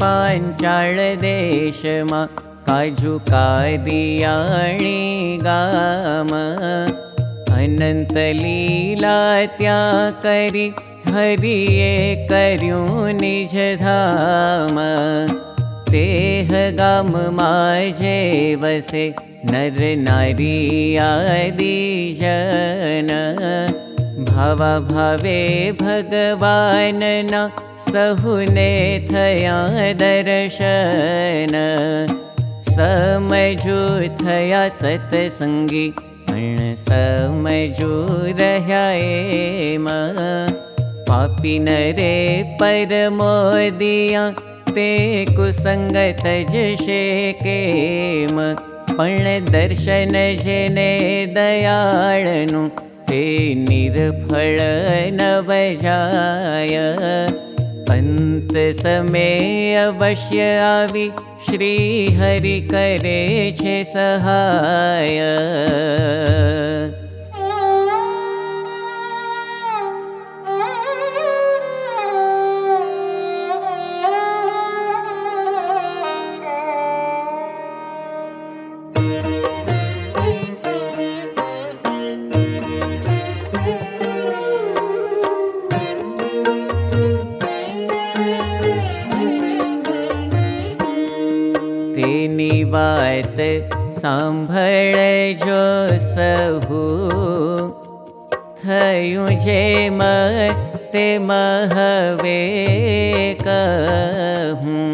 पाञ्चाळ देशमा काजु कादियाणि गाम। अनन्त लीला त्या हरिये कर्युं निज धाम। तेह गाम माजे वसे नर नारी आदि जन भाव भावे भगवान न सहुने थया दर्शन। समझु थया सत्संगी पण समझु रह्या एम। पापी नरे परमो दिया ते कुसंगत जशे केम। पण दर्शन जेने दयाळनु ते निर्फल नवजाय अन्त समय अवश्य आवी श्री हरि करे छे सहाय जो सहु थयुं जे मते महवे कहूं।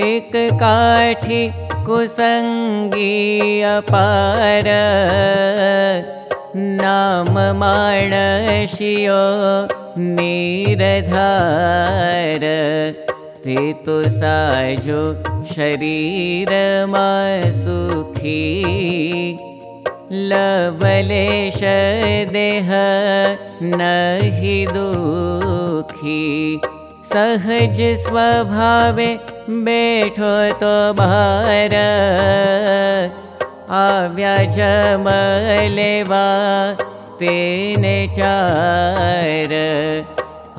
एक काठी कुसंगी अपार। नाम माणशियो निरधार ते तो साजो शरीर सुखी। देह नहि दुखी। सहज स्वभावे बैठो चार।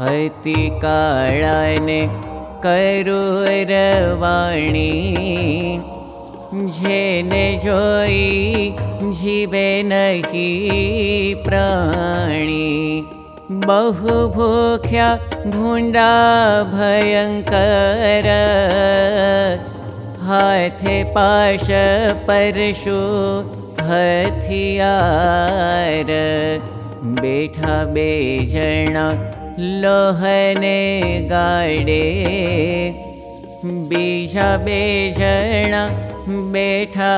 अति काळाने करुरवाणी। जेने जोई जीवे नहि प्राणी। बहु भूंडा भयंकर। हाथे पाश परशु हथियार। बेठा बेजणा लोहने गाडे बीजा बेजणा बेठा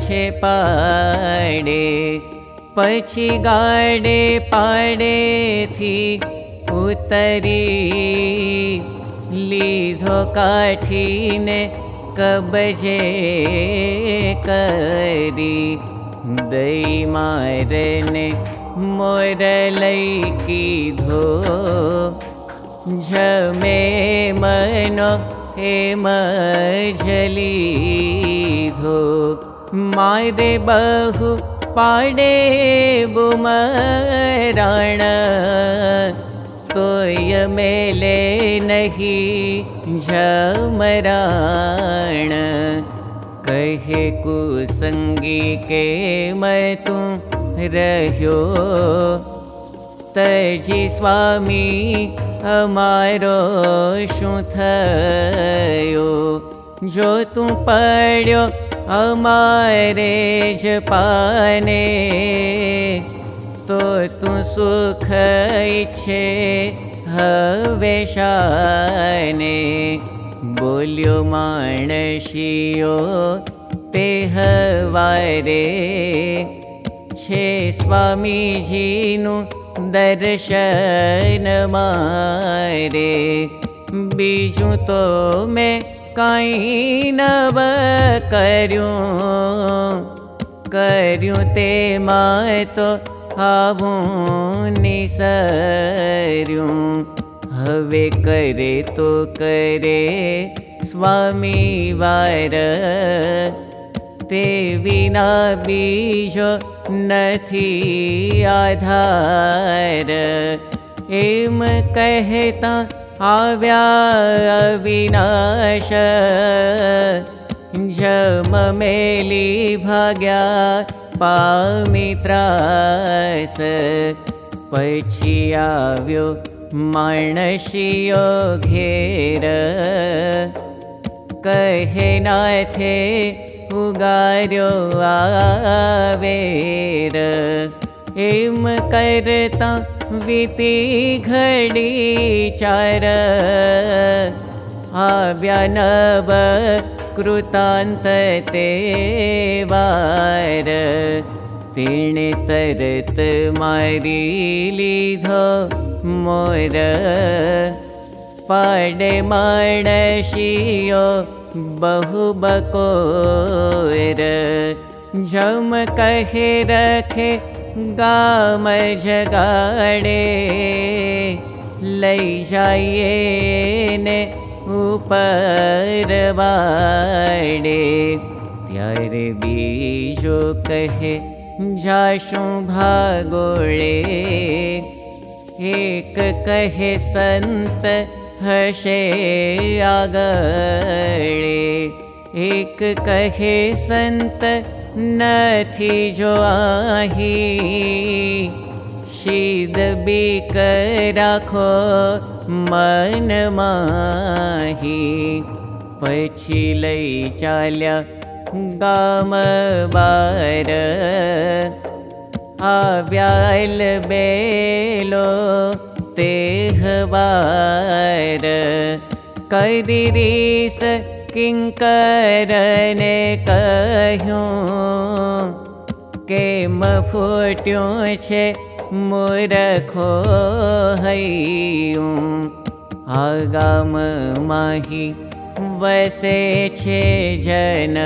छे पाडे। पछी गाडे पाडे थी उतरी लीधो काठीने कबजे करी। मारने मोरलै कीधो झमे मनो हेम झलीधो मारे बहु पाडे बुमराण। तोय मेले नहीं झमराण कहे कुसंगी के मैं तू रह्यो। तजी स्वामी अमारो शु थयो। जो तू पड्यो अमारे ज पाने तो तू सुख इच्छे हवेशाने। बोल्यो माणशियो ते हवारे छे स्वामीजीनु दर्शन मारे बीजू तो मैं काई नव कर्यूं। कर्यूं ते माय तो आवूं निसर्यूं। हवे करे तो करे स्वामी वार। ते विना बीजो नथी आधार। एम कहता आव्या अविनाश। जम मेली भाग्या पामित्रास पछी आव्यो माणशियो घेर कहे नाथे एम करता वीती घड़ी चार। आव्या नव कृतान्त ते वार। तिणे तरत मारी लीधो मोर। पाडे माणशियो बहु बकोर जम कहे रखे गाम जगाड़े। जाइए ने ऊपर वाड़े त्यार बीजो कहे जाशु भागोड़े। एक कहे संत हशे आगड़े एक कहे संत नथी जो आही। शीद बीक राखो मन माही। पछी लई चाल्या गाम बार। आव्याल बेलो तेहवार करिरीस किङ्करने कह्यूं केम फूट्यूं छे मूर्खो हैयूं। आगाम माही वसे छे जन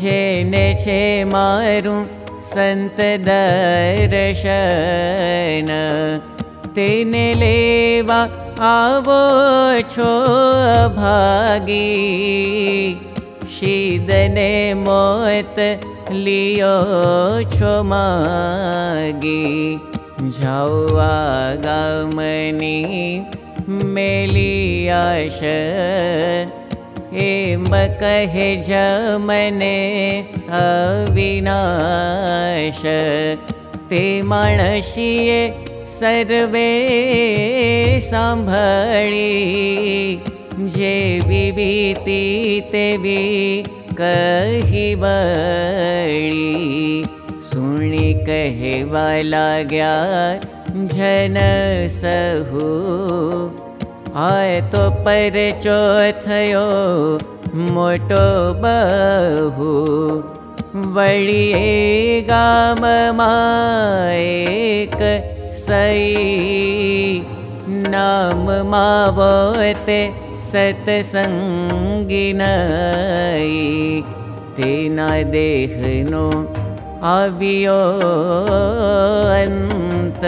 जेने छे मारूं संत दर्शन तेने लेवा आवो छो भागी। शीदने मोत लियो छो मागी। जाओ आगमनी मेली आश। एम कहे जमने अविनाश। ते माणशिये सर्वे साभी जे वीति ते सुणि व लाग्या जन सह। आय थयो मोटो बहु। वळि गामा सई नाम मावते सत्सङ्गिन तेना देहनो अन्त।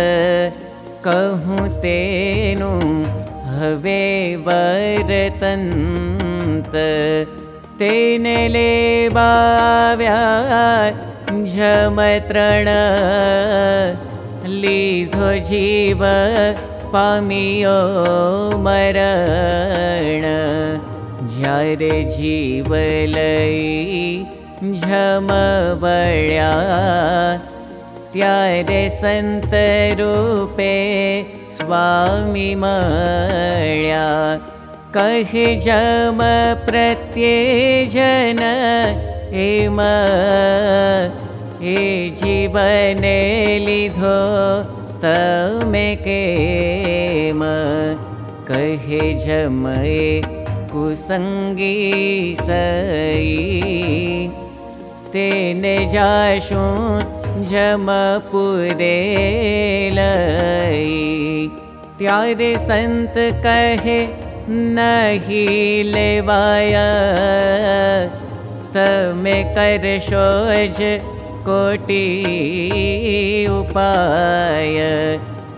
कहूँ तेनु हवे वरतन्त तेने ले बाव्या झमत्रण जीव पामियो मरण। ज्यारे जीव लई झमवळ्या त्यारे संत रूपे स्वामी मळ्या। कहि जम प्रत्येजन एम जीवने लिधो तमे केम। कहे जमए कुसंगी सई। तेने जाशु जमपुरे लई। त्यारे संत कहे नहीं लेवाया। तमे करशोज कोटि उपाय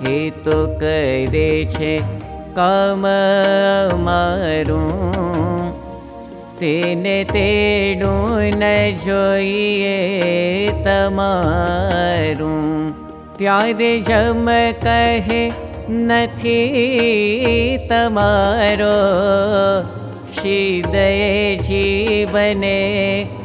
हे तो करे छे काम मारूं। तेने तेडूं न कहे नथी तमारो। हृदय जीवने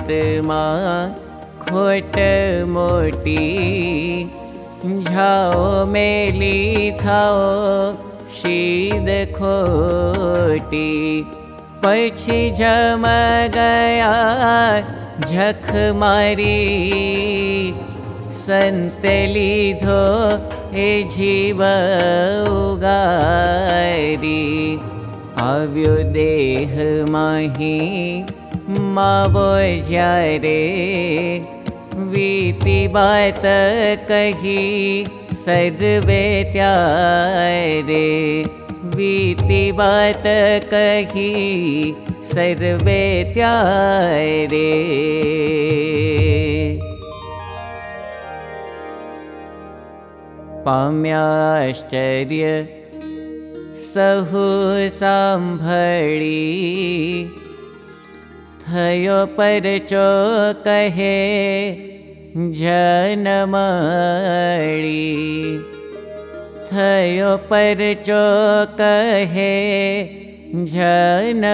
तमाोट मोटी झाओ मेली मे शीद खोटी। पछी जम गया झख मारी। संत लीधो हे जीव उगारि अव्य देह महि मा वै जा बात कही सर्वे त्यारे वीति बात कही सर्वे त्यारे। पाम्याश्चर्य सहु परचो कहे जनमळी। थयो परचो कहे जनमळी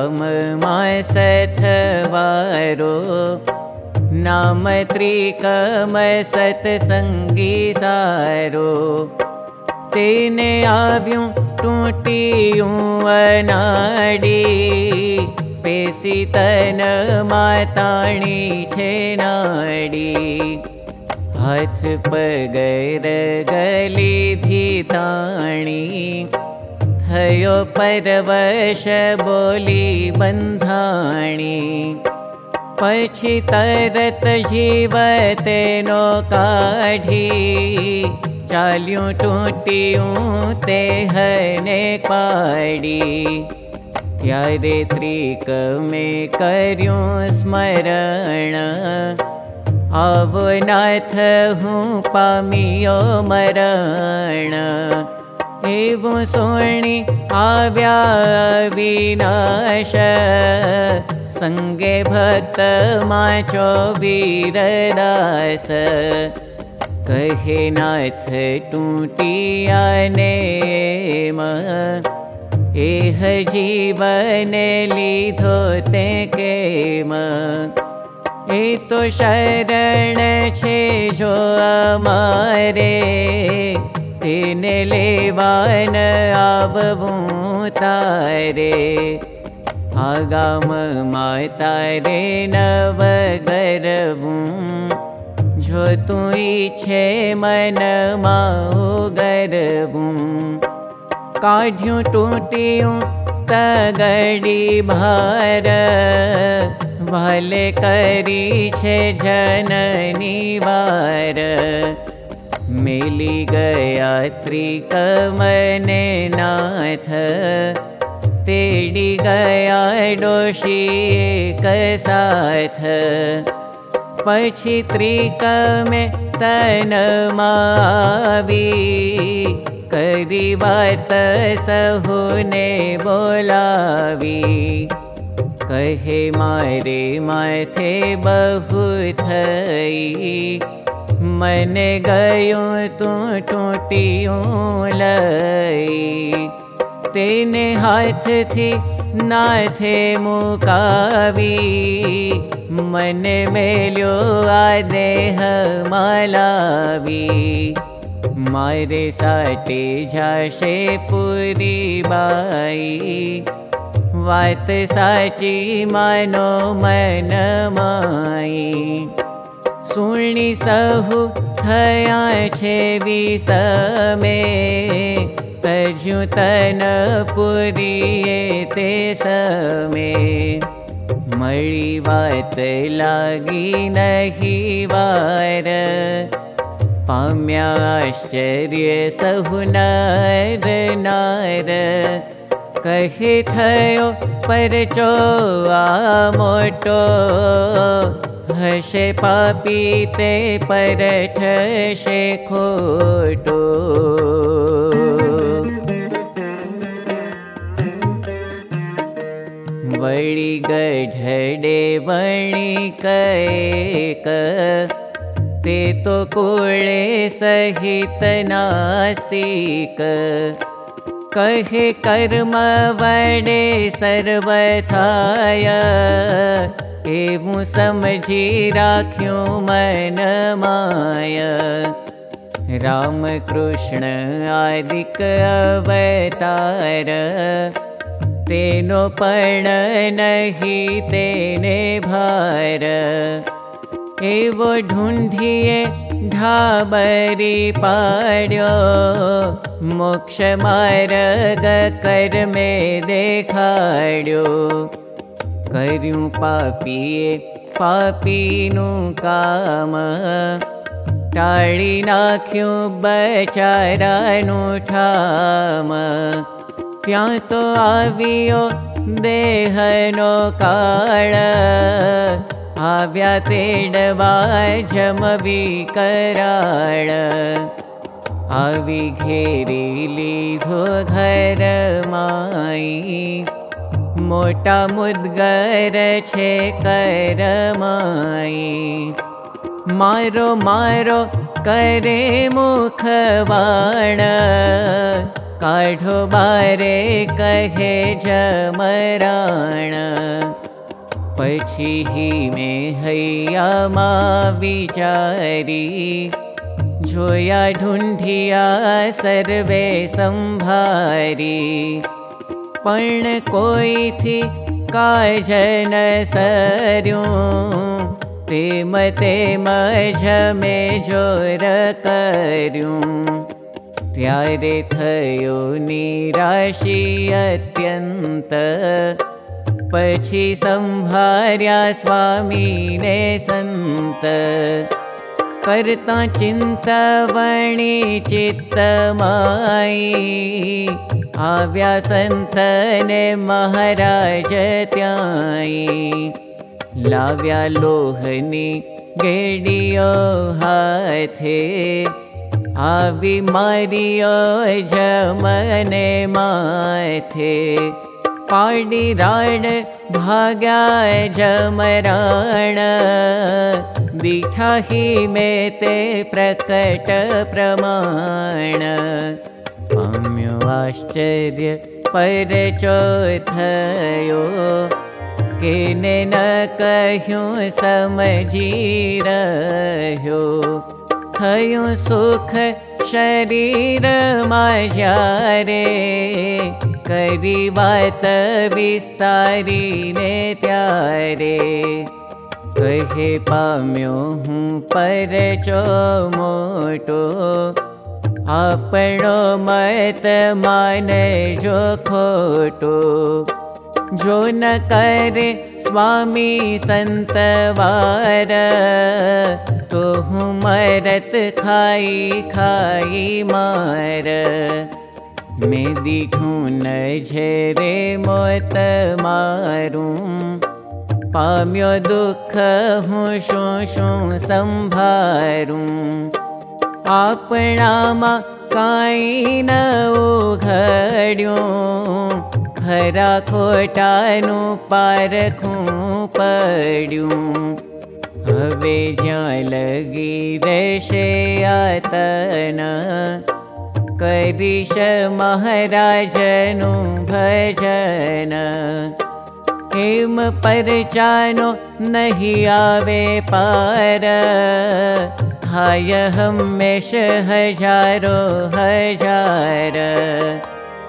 गाम माय सथवारो नाम त्रिकम सत्सङ्गी सारो तेने आव्यूं टूटियूं अनाडी पेसी तन माताणी छे नाडी हाथ पगर गली धी ताणी थयो परवश बोली बन्धाणी। पछी तरत जीवते नो काढी। चाल्यूं टूटियूं ते हने पाडी। त्रिक में कर्यूं स्मरण। आवो नाथ हूँ पामियो मरण सोणी आव्या विनाश। संगे भक्त माचो वीरदास। कहे नाथ टूटिया नेम। एह जीवन लीधो ते केम। ए तो शरण छे जो अमारे તેને લેવાન આવવું તારે આગામમાં તારે નવ ગરવું જો તું ઈચ્છે મનમાં ગરવું કાઢ્યું તૂટ્યું તગડી ભાર ભલે કરી છે જનની વાર मेली गया त्रिकमने नाथ तेडी गया साथ। पछी त्रिकमे तन मावी। करी बात सहुने बोलावी। कहे मारे माथे बहु थई मने गयो तू टूटियों लई। तेने हाथ थी नाथे मुकावी। मने मेल्यो आदेह मालावी मारे साटे जाशे पूरी बाई। वात साची मानो मन माई सुणि सहु थया छे विसमे तजु तन पुरिये ते समे। मळी वात लागी नहि वार पाम्याश्चर्य सहु नर नार। परचो आ मोटो हसे पापी ते परठसे खोटो। वळी गढडे वणि कैक ते तो कुळे सहित नास्तिक। कहे कर्म वडे सर्वथाय एवं समझी राख्यो मन माय। राम कृष्ण आदिक अवतार तेनो पण नहि तेने भार। ढूंढिए ढाबरी पाड्यो मोक्ष मार्ग कर में देखाड्यो कर्यूं पापीए पापीनु काम। टाळी नाख्यूं बचारानु ठाम। त्या तो आवियो देहनो काळ। आव्या तेडवा जमवी कराळ आवी घेरी लीधो घर माई मुदगर छे कर माई। मारो मारो करे मुखवाण काढो बारे कहे जमराण। पछी ही में हैया मा विचारी। जोया ढूंढिया सर्वे संभारी पण कोई थी काजन सर्यूं तेम तेम में जोर कर्यूं त्यारे थयो निराशी अत्यन्त पछी संभार्या स्वामी ने संत करता चिंतवणी चित्त माई आव्या संत ने महाराज त्याई लाव्या लोहनी गेडियो हाथे। आवी मारियो जमने माथे। पाडी राण भाग्या जमराण। दीठा ही में ते प्रकट प्रमाण। पाम्यो आश्चर्य न कह्यूं समझी रह्यो। सुख शरीर मारे करी वात विस्तारी ने त्यारे। कहे पाम्यो हूँ मोटो। आपणो मत मान जो न करे स्वामी तो खाई खाई मार मैं दिखूँ न झरे मोत पाम्यो दुख हूँ संभारूं। आपणामा काई न उघड्यूं। खरा खोटानु पारखूं पड्यूं हवे ज्या लगी रशे करिश महाराजनु भजन। हेम परचानो नहीं आवे पार। हाय हमेश हजारो हजार।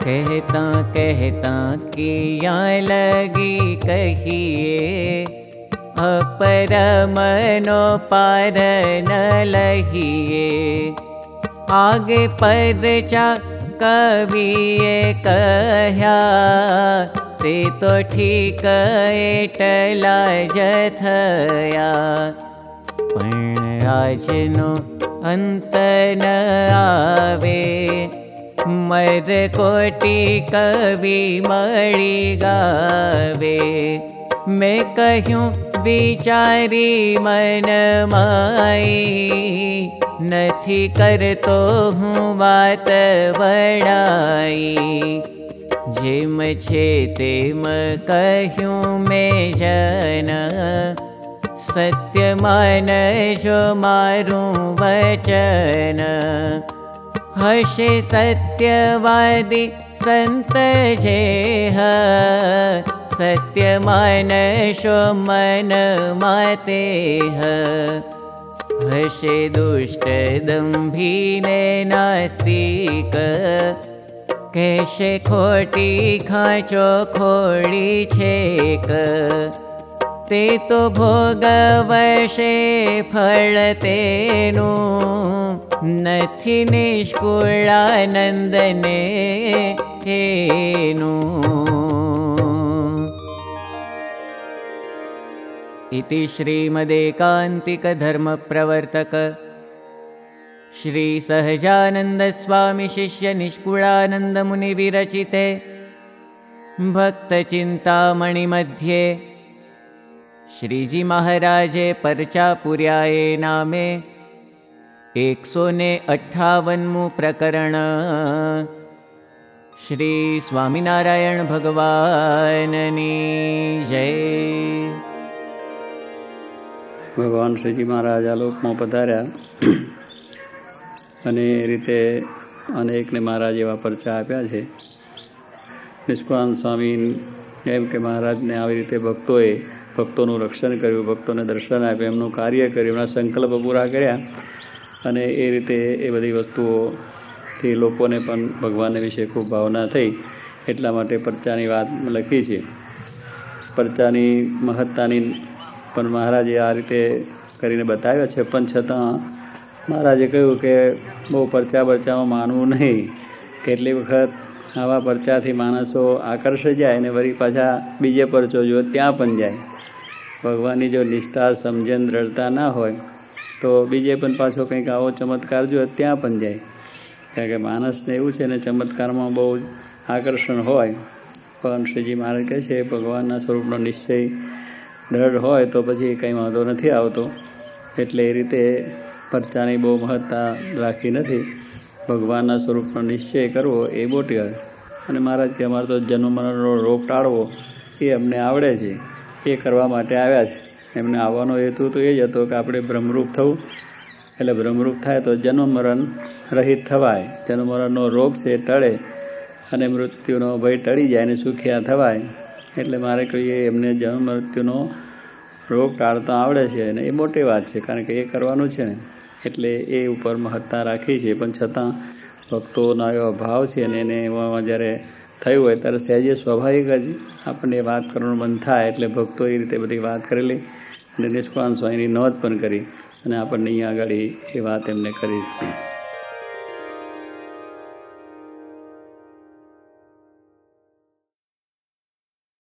कहता कहता किया लगी कहिए अपरमनो पारन लहिए आगे परचा कविए कह्या ते तो ठीक एटला जथया। पण आजनो अंत न आवे मर कोटि कवि मणि गावे। मैं कहूँ विचारी मन हूँ बड़ाई जेम छे तेम कहूँ मैं जन। सत्य मान जो मारू वचन। हसे सत्यवादी संत जे सत्य मान माते कैसे खोटी खाचो खोड़ी छेक। ते तो भोगवशे फलतेनु नथी निष्कुळानन्दने हेनु इति श्रीमदेकान्तिकधर्मप्रवर्तक। श्रीसहजानन्दस्वामिशिष्यनिष्कुळानन्दमुनिविरचिते भक्तचिन्तामणिमध्ये श्रीजी महाराजे परचापुर्याये नामे। एकसो ने अठावनमु प्रकरण। श्री स्वामिनारायण भगवाननी जय ભગવાન શ્રીજી મહારાજ આ લોકમાં પધાર્યા. અને એ રીતે અનેકને મહારાજ એવા પરચા આપ્યા છે. નિષ્કાન સ્વામી એમ કે મહારાજને આવી રીતે ભક્તોએ ભક્તોનું રક્ષણ કર્યું, ભક્તોને દર્શન આપ્યું, એમનું કાર્ય કર્યું, એમના સંકલ્પ પૂરા કર્યા. અને એ રીતે એ બધી વસ્તુઓથી લોકોને પણ ભગવાન વિશે ખૂબ ભાવના થઈ. એટલા માટે પરચાની વાત લખી છે. પરચાની મહત્તાની પણ મહારાજે આ રીતે કરીને બતાવ્યો છે. પણ છતાં મહારાજે કહ્યું કે બહુ પરચા પરચામાં માનવું નહીં. કેટલી વખત આવા પરચાથી માણસો આકર્ષાઈ જાય અને વળી પાછા બીજે પરચો જો ત્યાં પણ જાય. ભગવાનની જો નિષ્ઠા, સમજણ, દ્રઢતા ના હોય, તો બીજે પણ પાછો કંઈક આવો ચમત્કાર જો ત્યાં પણ જાય. કારણ કે માણસને એવું છે ને ચમત્કારમાં બહુ આકર્ષણ હોય. પણ શ્રીજી મહારાજ કહે છે, ભગવાનના સ્વરૂપનો નિશ્ચય દ્રઢ હોય તો પછી કંઈ વાંધો નથી આવતો. એટલે એ રીતે પરચાની બહુ મહત્તા રાખી નથી. ભગવાનના સ્વરૂપનો નિશ્ચય કરવો એ વાત અને મહારાજ કે અમારે તો જન્મ મરણનો રોગ ટાળવો એ અમને આવડે છે. એ કરવા માટે આવ્યા છે. એમને આવવાનો હેતુ તો એ જ હતો કે આપણે બ્રહ્મરૂપ થવું. એટલે બ્રહ્મરૂપ થાય તો જન્મ મરણ રહિત થવાય. જન્મ મરણનો રોગ છે ટળે. અને મૃત્યુનો ભય ટળી જાય અને સુખિયા થવાય. એટલે મારે કહીએ, એમને જન્મ મૃત્યુનો રોગ ટાળતા આવડે છે અને એ મોટી વાત છે, કારણ કે એ કરવાનું છે ને. એટલે એ ઉપર મહત્તા રાખી છે, પણ છતાં ભક્તોનો એવો ભાવ છે અને એને એમાં જ્યારે થયું હોય, ત્યારે સહેજે સ્વાભાવિક જ આપણને વાત કરવાનું મન થાય, એટલે ભક્તો એ રીતે બધી વાત કરેલી અને નિષ્કાન સ્વામીની નોંધ પણ કરી અને આપણને અહીંયા આગળ એ વાત એમને કરી